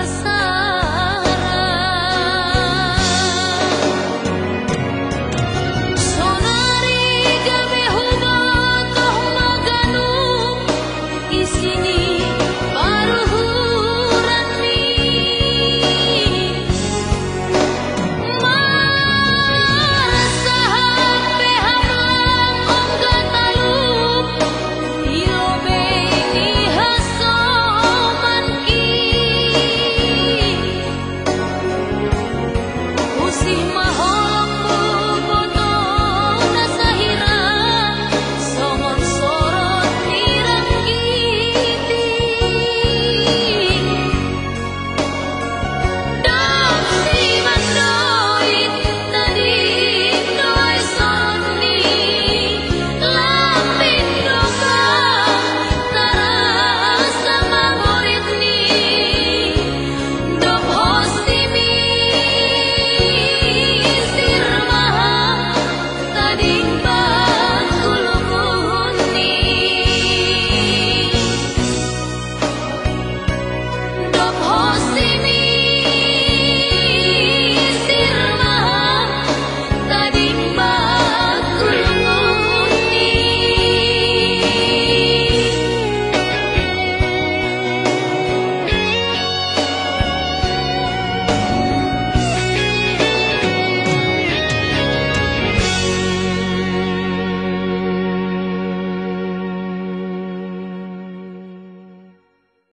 corazón.